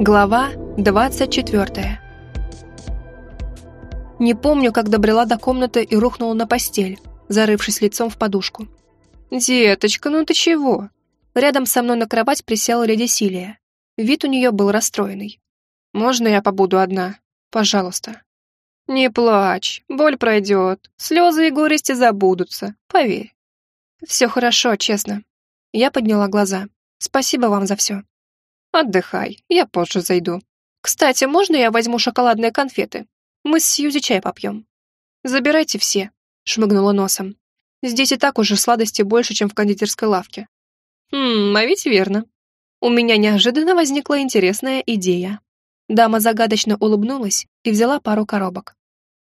Глава 24 Не помню, как добрела до комнаты и рухнула на постель, зарывшись лицом в подушку. «Деточка, ну ты чего?» Рядом со мной на кровать присела леди Силия. Вид у нее был расстроенный. «Можно я побуду одна? Пожалуйста». «Не плачь, боль пройдет, слезы и горести забудутся, поверь». «Все хорошо, честно». Я подняла глаза. «Спасибо вам за все». Отдыхай, я позже зайду. Кстати, можно я возьму шоколадные конфеты? Мы с Сьюзи чай попьем. Забирайте все, шмыгнула носом. Здесь и так уже сладости больше, чем в кондитерской лавке. Хм, а ведь верно. У меня неожиданно возникла интересная идея. Дама загадочно улыбнулась и взяла пару коробок.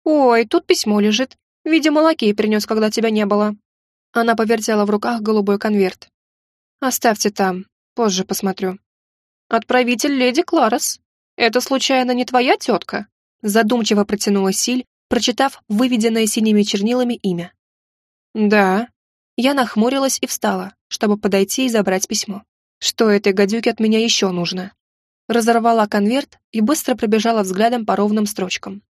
«Ой, тут письмо лежит. Видимо, лакей принес, когда тебя не было». Она повертела в руках голубой конверт. «Оставьте там, позже посмотрю». «Отправитель леди Кларес. Это, случайно, не твоя тетка?» Задумчиво протянула Силь, прочитав выведенное синими чернилами имя. «Да». Я нахмурилась и встала, чтобы подойти и забрать письмо. Что этой гадюке от меня еще нужно? Разорвала конверт и быстро пробежала взглядом по ровным строчкам.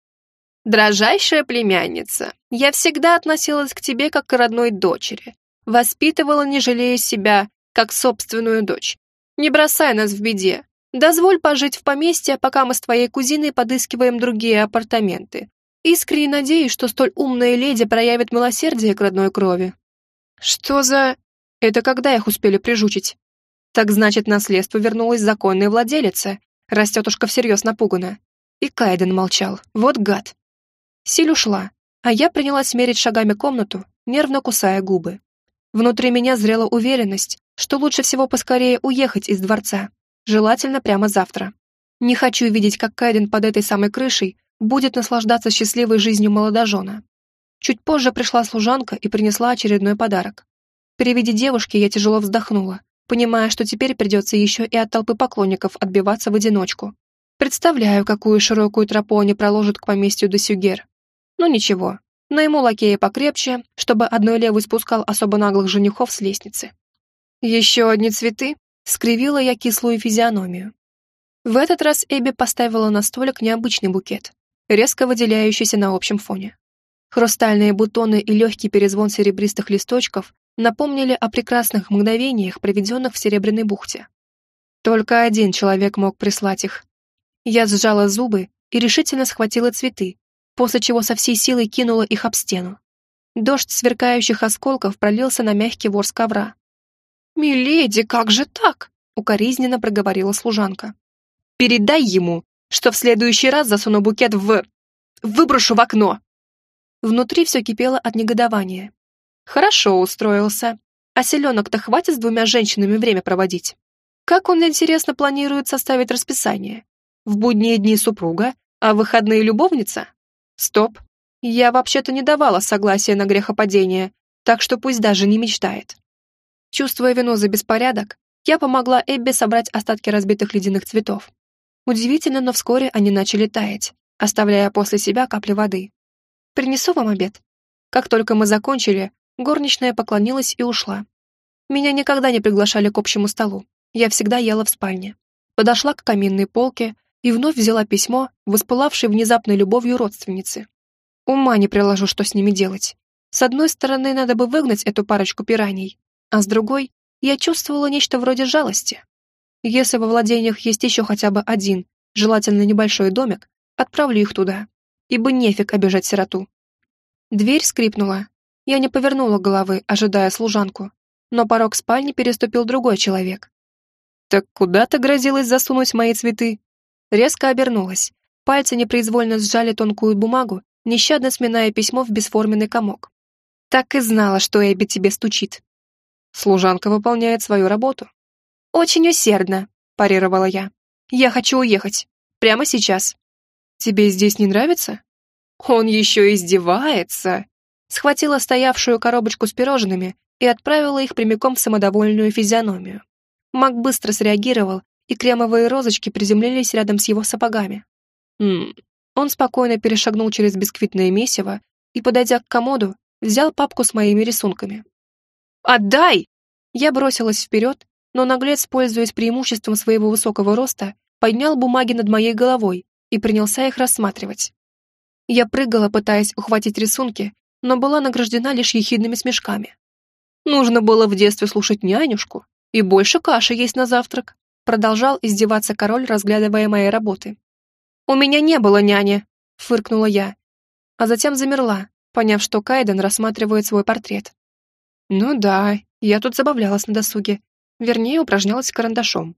«Дрожайшая племянница, я всегда относилась к тебе как к родной дочери. Воспитывала, не жалея себя, как собственную дочь. Не бросай нас в беде. Дозволь пожить в поместье, пока мы с твоей кузиной подыскиваем другие апартаменты. Искренне надеюсь, что столь умная леди проявит милосердие к родной крови. Что за... Это когда их успели прижучить? Так значит, наследство вернулось законной владелице, раз тетушка всерьез напугана. И Кайден молчал. Вот гад. Силь ушла, а я принялась мерить шагами комнату, нервно кусая губы. Внутри меня зрела уверенность, что лучше всего поскорее уехать из дворца, желательно прямо завтра. Не хочу видеть, как Кайден под этой самой крышей будет наслаждаться счастливой жизнью молодожена. Чуть позже пришла служанка и принесла очередной подарок. При виде девушки я тяжело вздохнула, понимая, что теперь придется еще и от толпы поклонников отбиваться в одиночку. Представляю, какую широкую тропу они проложат к поместью до Сюгер. Но ну, ничего, найму лакея покрепче, чтобы одной левой спускал особо наглых женихов с лестницы. «Еще одни цветы?» — скривила я кислую физиономию. В этот раз Эбби поставила на столик необычный букет, резко выделяющийся на общем фоне. Хрустальные бутоны и легкий перезвон серебристых листочков напомнили о прекрасных мгновениях, проведенных в Серебряной бухте. Только один человек мог прислать их. Я сжала зубы и решительно схватила цветы, после чего со всей силой кинула их об стену. Дождь сверкающих осколков пролился на мягкий ворс ковра, «Миледи, как же так?» — укоризненно проговорила служанка. «Передай ему, что в следующий раз засуну букет в... выброшу в окно!» Внутри все кипело от негодования. «Хорошо устроился. А селенок-то хватит с двумя женщинами время проводить. Как он, интересно, планирует составить расписание? В будние дни супруга, а в выходные любовница? Стоп. Я вообще-то не давала согласия на грехопадение, так что пусть даже не мечтает. Чувствуя вину за беспорядок, я помогла Эбби собрать остатки разбитых ледяных цветов. Удивительно, но вскоре они начали таять, оставляя после себя капли воды. «Принесу вам обед». Как только мы закончили, горничная поклонилась и ушла. Меня никогда не приглашали к общему столу. Я всегда ела в спальне. Подошла к каминной полке и вновь взяла письмо, воспылавшей внезапной любовью родственницы. Ума не приложу, что с ними делать. С одной стороны, надо бы выгнать эту парочку пираний, а с другой я чувствовала нечто вроде жалости. Если во владениях есть еще хотя бы один, желательно небольшой домик, отправлю их туда, ибо нефиг обижать сироту. Дверь скрипнула. Я не повернула головы, ожидая служанку, но порог спальни переступил другой человек. «Так куда ты грозилась засунуть мои цветы?» Резко обернулась. Пальцы непроизвольно сжали тонкую бумагу, нещадно сминая письмо в бесформенный комок. «Так и знала, что Эбби тебе стучит. Служанка выполняет свою работу. «Очень усердно», – парировала я. «Я хочу уехать. Прямо сейчас». «Тебе здесь не нравится?» «Он еще издевается!» Схватила стоявшую коробочку с пирожными и отправила их прямиком в самодовольную физиономию. Мак быстро среагировал, и кремовые розочки приземлились рядом с его сапогами. Ммм. Он спокойно перешагнул через бисквитное месиво и, подойдя к комоду, взял папку с моими рисунками. «Отдай!» Я бросилась вперед, но наглец, пользуясь преимуществом своего высокого роста, поднял бумаги над моей головой и принялся их рассматривать. Я прыгала, пытаясь ухватить рисунки, но была награждена лишь ехидными смешками. Нужно было в детстве слушать нянюшку и больше каши есть на завтрак, продолжал издеваться король, разглядывая мои работы. «У меня не было няни», — фыркнула я, а затем замерла, поняв, что Кайден рассматривает свой портрет. «Ну да, я тут забавлялась на досуге, вернее, упражнялась карандашом».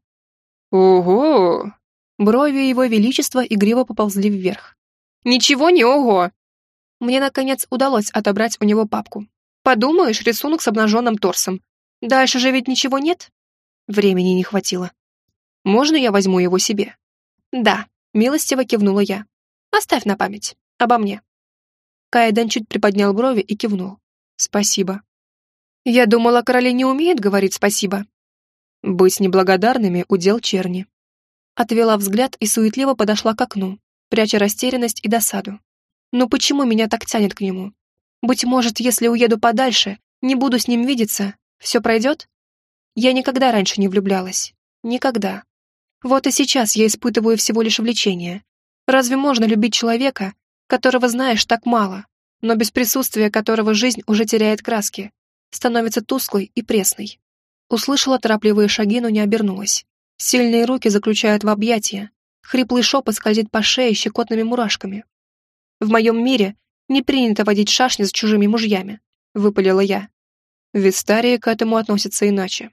«Ого!» Брови его величества игриво поползли вверх. «Ничего не ого!» Мне, наконец, удалось отобрать у него папку. Подумаешь, рисунок с обнаженным торсом. Дальше же ведь ничего нет? Времени не хватило. Можно я возьму его себе? Да, милостиво кивнула я. Оставь на память. Обо мне. Кайден чуть приподнял брови и кивнул. Спасибо. Я думала, короли не умеют говорить спасибо. Быть неблагодарными — удел черни. Отвела взгляд и суетливо подошла к окну, пряча растерянность и досаду. Но почему меня так тянет к нему? Быть может, если уеду подальше, не буду с ним видеться, все пройдет? Я никогда раньше не влюблялась. Никогда. Вот и сейчас я испытываю всего лишь влечение. Разве можно любить человека, которого знаешь так мало, но без присутствия которого жизнь уже теряет краски, становится тусклой и пресной? Услышала торопливые шаги, но не обернулась. Сильные руки заключают в объятия. Хриплый шепот скользит по шее щекотными мурашками. В моем мире не принято водить шашни с чужими мужьями», — выпалила я. В к этому относятся иначе.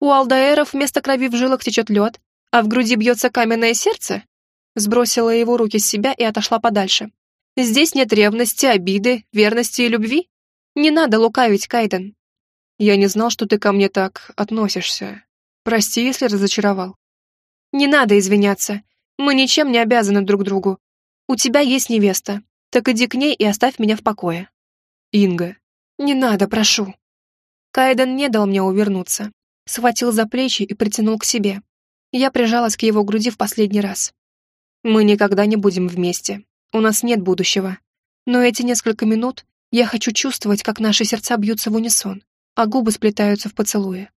«У алдаэров вместо крови в жилах течет лед, а в груди бьется каменное сердце?» Сбросила его руки с себя и отошла подальше. «Здесь нет ревности, обиды, верности и любви? Не надо лукавить, Кайден». «Я не знал, что ты ко мне так относишься. Прости, если разочаровал». «Не надо извиняться. Мы ничем не обязаны друг другу. У тебя есть невеста. Так иди к ней и оставь меня в покое. Инга. Не надо, прошу. Кайден не дал мне увернуться. Схватил за плечи и притянул к себе. Я прижалась к его груди в последний раз. Мы никогда не будем вместе. У нас нет будущего. Но эти несколько минут я хочу чувствовать, как наши сердца бьются в унисон, а губы сплетаются в поцелуе.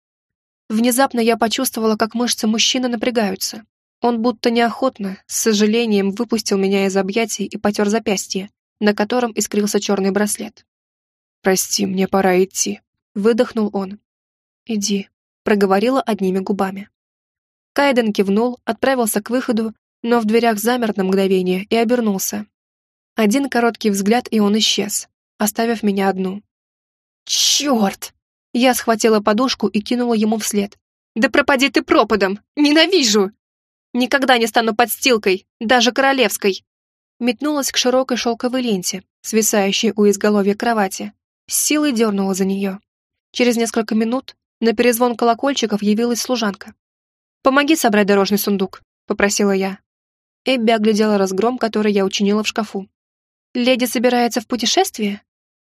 Внезапно я почувствовала, как мышцы мужчины напрягаются, он будто неохотно, с сожалением выпустил меня из объятий и потер запястье, на котором искрился черный браслет. «Прости, мне пора идти», — выдохнул он. «Иди», — проговорила одними губами. Кайден кивнул, отправился к выходу, но в дверях замер на мгновение и обернулся. Один короткий взгляд, и он исчез, оставив меня одну. «Черт!» Я схватила подушку и кинула ему вслед. «Да пропади ты пропадом! Ненавижу!» Никогда не стану подстилкой, даже королевской!» Метнулась к широкой шелковой ленте, свисающей у изголовья кровати. С силой дернула за нее. Через несколько минут на перезвон колокольчиков явилась служанка. «Помоги собрать дорожный сундук», — попросила я. Эбби оглядела разгром, который я учинила в шкафу. «Леди собирается в путешествие?»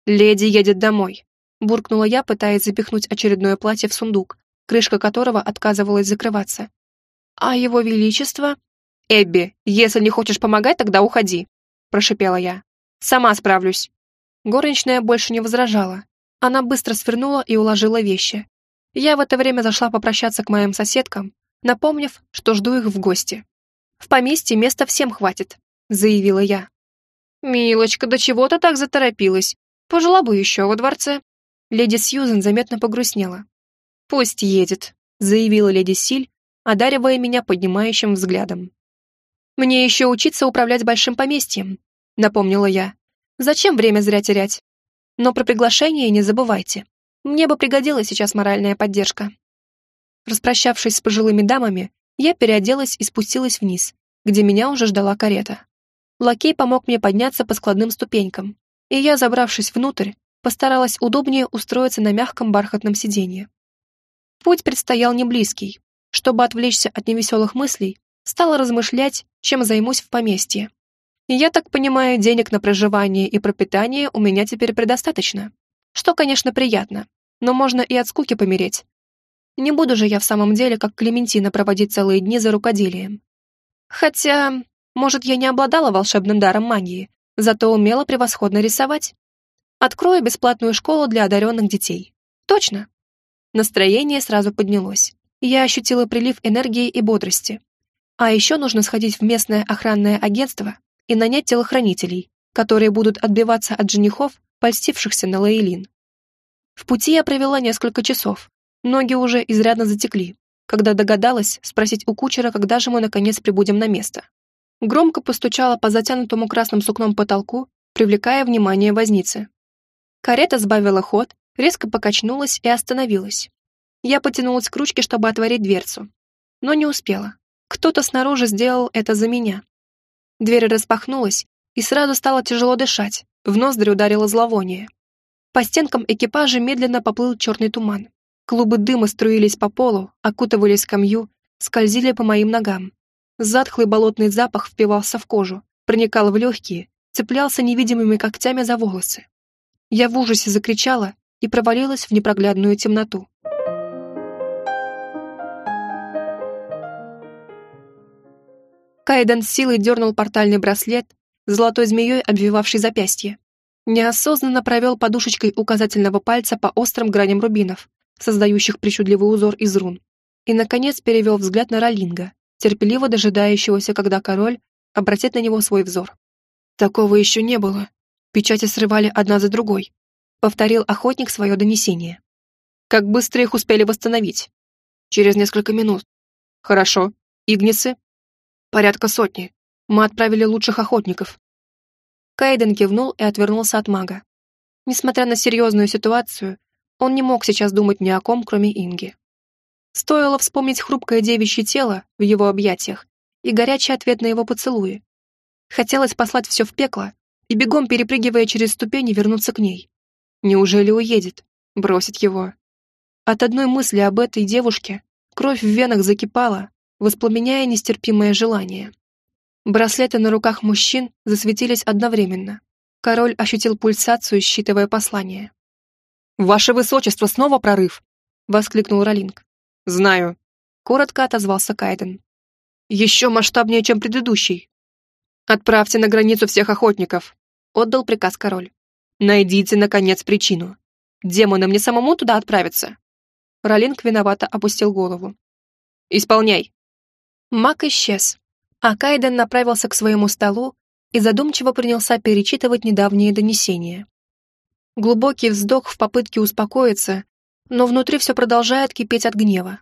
«Леди едет домой», — буркнула я, пытаясь запихнуть очередное платье в сундук, крышка которого отказывалась закрываться. «А его величество?» «Эбби, если не хочешь помогать, тогда уходи», — прошипела я. «Сама справлюсь». Горничная больше не возражала. Она быстро свернула и уложила вещи. Я в это время зашла попрощаться к моим соседкам, напомнив, что жду их в гости. «В поместье места всем хватит», — заявила я. «Милочка, до чего ты так заторопилась? Пожила бы еще во дворце». Леди Сьюзен заметно погрустнела. «Пусть едет», — заявила леди Силь, одаривая меня поднимающим взглядом. «Мне еще учиться управлять большим поместьем», — напомнила я. «Зачем время зря терять? Но про приглашение не забывайте. Мне бы пригодилась сейчас моральная поддержка». Распрощавшись с пожилыми дамами, я переоделась и спустилась вниз, где меня уже ждала карета. Лакей помог мне подняться по складным ступенькам, и я, забравшись внутрь, постаралась удобнее устроиться на мягком бархатном сиденье. Путь предстоял не близкий, чтобы отвлечься от невеселых мыслей, стала размышлять, чем займусь в поместье. я так понимаю, денег на проживание и пропитание у меня теперь предостаточно. Что, конечно, приятно, но можно и от скуки помереть. Не буду же я в самом деле, как Клементина, проводить целые дни за рукоделием. Хотя, может, я не обладала волшебным даром магии, зато умела превосходно рисовать. Открою бесплатную школу для одаренных детей. Точно. Настроение сразу поднялось я ощутила прилив энергии и бодрости. А еще нужно сходить в местное охранное агентство и нанять телохранителей, которые будут отбиваться от женихов, польстившихся на Лейлин. В пути я провела несколько часов. Ноги уже изрядно затекли, когда догадалась спросить у кучера, когда же мы наконец прибудем на место. Громко постучала по затянутому красным сукном потолку, привлекая внимание возницы. Карета сбавила ход, резко покачнулась и остановилась. Я потянулась к ручке, чтобы отворить дверцу. Но не успела. Кто-то снаружи сделал это за меня. Дверь распахнулась, и сразу стало тяжело дышать, в ноздри ударило зловоние. По стенкам экипажа медленно поплыл черный туман. Клубы дыма струились по полу, окутывали скамью, скользили по моим ногам. Затхлый болотный запах впивался в кожу, проникал в легкие, цеплялся невидимыми когтями за волосы. Я в ужасе закричала и провалилась в непроглядную темноту. Кайден с силой дернул портальный браслет, золотой змеей обвивавший запястье. Неосознанно провел подушечкой указательного пальца по острым граням рубинов, создающих причудливый узор из рун. И, наконец, перевел взгляд на Ролинга, терпеливо дожидающегося, когда король обратит на него свой взор. «Такого еще не было. Печати срывали одна за другой», — повторил охотник свое донесение. «Как быстро их успели восстановить?» «Через несколько минут». «Хорошо. Игнисы?» «Порядка сотни. Мы отправили лучших охотников». Кайден кивнул и отвернулся от мага. Несмотря на серьезную ситуацию, он не мог сейчас думать ни о ком, кроме Инги. Стоило вспомнить хрупкое девичье тело в его объятиях и горячий ответ на его поцелуи. Хотелось послать все в пекло и бегом, перепрыгивая через ступени, вернуться к ней. Неужели уедет? Бросит его? От одной мысли об этой девушке кровь в венах закипала, воспламеняя нестерпимое желание. Браслеты на руках мужчин засветились одновременно. Король ощутил пульсацию, считывая послание. «Ваше высочество, снова прорыв!» — воскликнул Ролинг. «Знаю», — коротко отозвался Кайден. «Еще масштабнее, чем предыдущий». «Отправьте на границу всех охотников», — отдал приказ король. «Найдите, наконец, причину. Демонам не самому туда отправиться?» Ролинг виновато опустил голову. «Исполняй». Маг исчез, а Кайден направился к своему столу и задумчиво принялся перечитывать недавние донесения. Глубокий вздох в попытке успокоиться, но внутри все продолжает кипеть от гнева.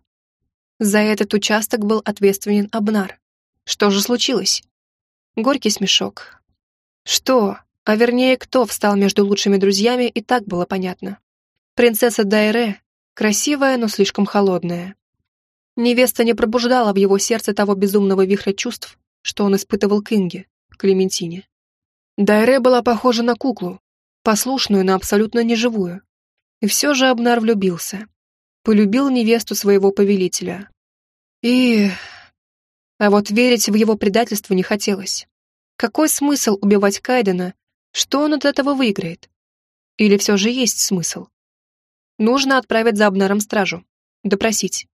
За этот участок был ответственен Абнар. Что же случилось? Горький смешок. Что, а вернее, кто встал между лучшими друзьями, и так было понятно. Принцесса Дайре, красивая, но слишком холодная. Невеста не пробуждала в его сердце того безумного вихря чувств, что он испытывал к Инге, Клементине. Дайре была похожа на куклу, послушную, но абсолютно неживую. И все же Абнар влюбился. Полюбил невесту своего повелителя. И... А вот верить в его предательство не хотелось. Какой смысл убивать Кайдена? Что он от этого выиграет? Или все же есть смысл? Нужно отправить за Абнаром стражу. Допросить.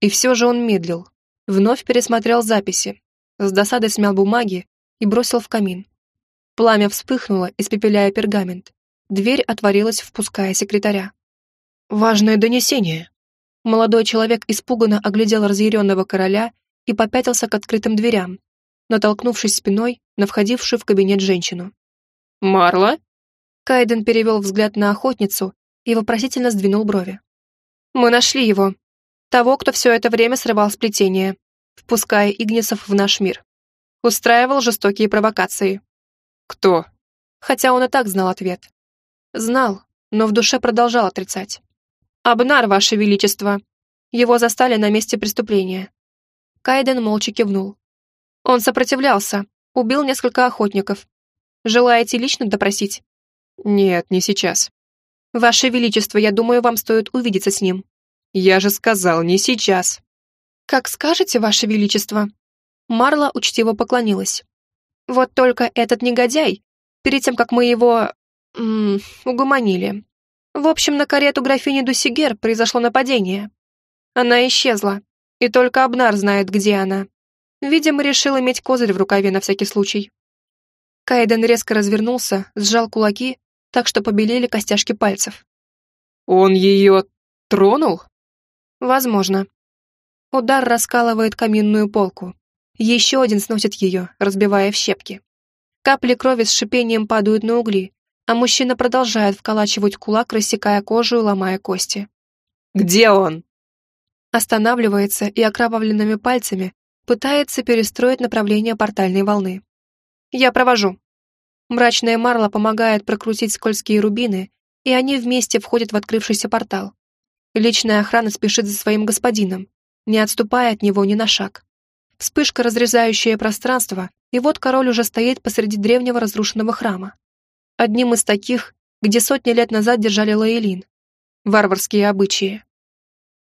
И все же он медлил. Вновь пересмотрел записи. С досадой смял бумаги и бросил в камин. Пламя вспыхнуло, испепеляя пергамент. Дверь отворилась, впуская секретаря. «Важное донесение!» Молодой человек испуганно оглядел разъяренного короля и попятился к открытым дверям, натолкнувшись спиной на входившую в кабинет женщину. «Марла?» Кайден перевел взгляд на охотницу и вопросительно сдвинул брови. «Мы нашли его. Того, кто все это время срывал сплетение, впуская Игнисов в наш мир. Устраивал жестокие провокации. «Кто?» Хотя он и так знал ответ. Знал, но в душе продолжал отрицать. «Абнар, Ваше Величество!» Его застали на месте преступления. Кайден молча кивнул. Он сопротивлялся, убил несколько охотников. Желаете лично допросить? Нет, не сейчас. Ваше Величество, я думаю, вам стоит увидеться с ним. Я же сказал, не сейчас. Как скажете, Ваше Величество. Марла учтиво поклонилась. Вот только этот негодяй, перед тем, как мы его... М -м, угомонили. В общем, на карету графини Дусигер произошло нападение. Она исчезла, и только Абнар знает, где она. Видимо, решил иметь козырь в рукаве на всякий случай. Кайден резко развернулся, сжал кулаки, так что побелели костяшки пальцев. «Он ее тронул?» «Возможно». Удар раскалывает каминную полку. Еще один сносит ее, разбивая в щепки. Капли крови с шипением падают на угли, а мужчина продолжает вколачивать кулак, рассекая кожу и ломая кости. «Где он?» Останавливается и окровавленными пальцами пытается перестроить направление портальной волны. «Я провожу». Мрачная Марла помогает прокрутить скользкие рубины, и они вместе входят в открывшийся портал. Личная охрана спешит за своим господином, не отступая от него ни на шаг. Вспышка, разрезающая пространство, и вот король уже стоит посреди древнего разрушенного храма. Одним из таких, где сотни лет назад держали Лаэлин. Варварские обычаи.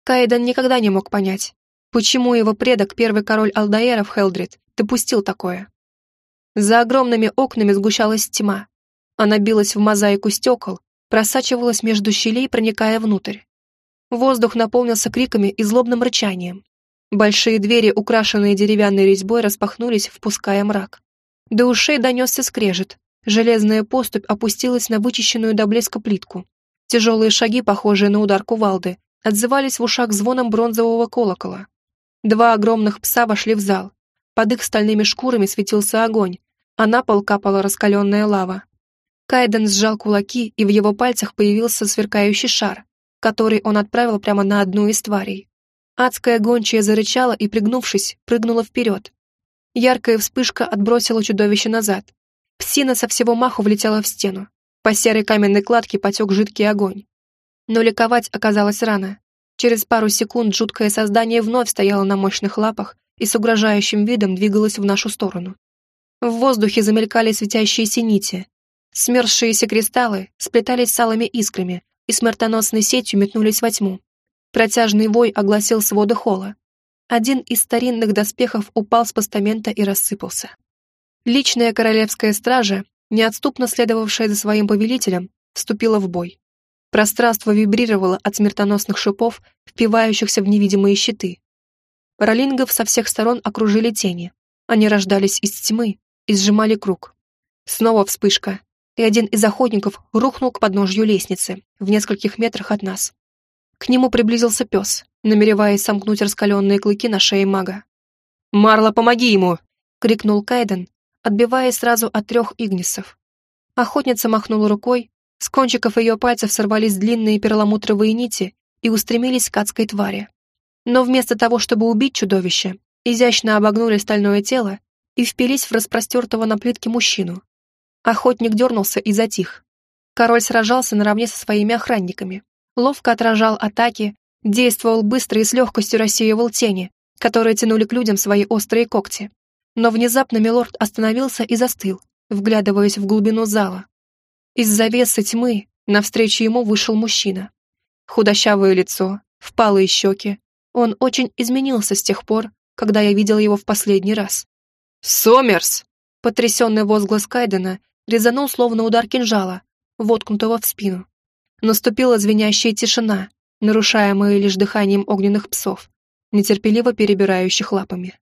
Кайден никогда не мог понять, почему его предок, первый король Алдаэров Хелдрид, допустил такое. За огромными окнами сгущалась тьма. Она билась в мозаику стекол, просачивалась между щелей, проникая внутрь. Воздух наполнился криками и злобным рычанием. Большие двери, украшенные деревянной резьбой, распахнулись, впуская мрак. До ушей донесся скрежет. Железная поступь опустилась на вычищенную до блеска плитку. Тяжелые шаги, похожие на удар кувалды, отзывались в ушах звоном бронзового колокола. Два огромных пса вошли в зал. Под их стальными шкурами светился огонь, а на пол капала раскаленная лава. Кайден сжал кулаки, и в его пальцах появился сверкающий шар, который он отправил прямо на одну из тварей. Адская гончая зарычала и, пригнувшись, прыгнула вперед. Яркая вспышка отбросила чудовище назад. Псина со всего маху влетела в стену. По серой каменной кладке потек жидкий огонь. Но ликовать оказалось рано. Через пару секунд жуткое создание вновь стояло на мощных лапах и с угрожающим видом двигалось в нашу сторону. В воздухе замелькали светящиеся нити. Смерзшиеся кристаллы сплетались с алыми искрами и смертоносной сетью метнулись во тьму. Протяжный вой огласил своды холла. Один из старинных доспехов упал с постамента и рассыпался. Личная королевская стража, неотступно следовавшая за своим повелителем, вступила в бой. Пространство вибрировало от смертоносных шипов, впивающихся в невидимые щиты. Ролингов со всех сторон окружили тени. Они рождались из тьмы и сжимали круг. Снова вспышка, и один из охотников рухнул к подножью лестницы, в нескольких метрах от нас. К нему приблизился пес, намереваясь сомкнуть раскаленные клыки на шее мага. «Марла, помоги ему!» — крикнул Кайден, отбиваясь сразу от трех игнисов. Охотница махнула рукой, с кончиков ее пальцев сорвались длинные перламутровые нити и устремились к адской твари. Но вместо того, чтобы убить чудовище, изящно обогнули стальное тело и впились в распростертого на плитке мужчину. Охотник дернулся и затих. Король сражался наравне со своими охранниками, ловко отражал атаки, действовал быстро и с легкостью рассеивал тени, которые тянули к людям свои острые когти. Но внезапно Милорд остановился и застыл, вглядываясь в глубину зала. Из завесы тьмы навстречу ему вышел мужчина. Худощавое лицо, впалые щеки. Он очень изменился с тех пор, когда я видел его в последний раз. «Сомерс!» Потрясенный возглас Кайдена резанул словно удар кинжала, воткнутого в спину. Наступила звенящая тишина, нарушаемая лишь дыханием огненных псов, нетерпеливо перебирающих лапами.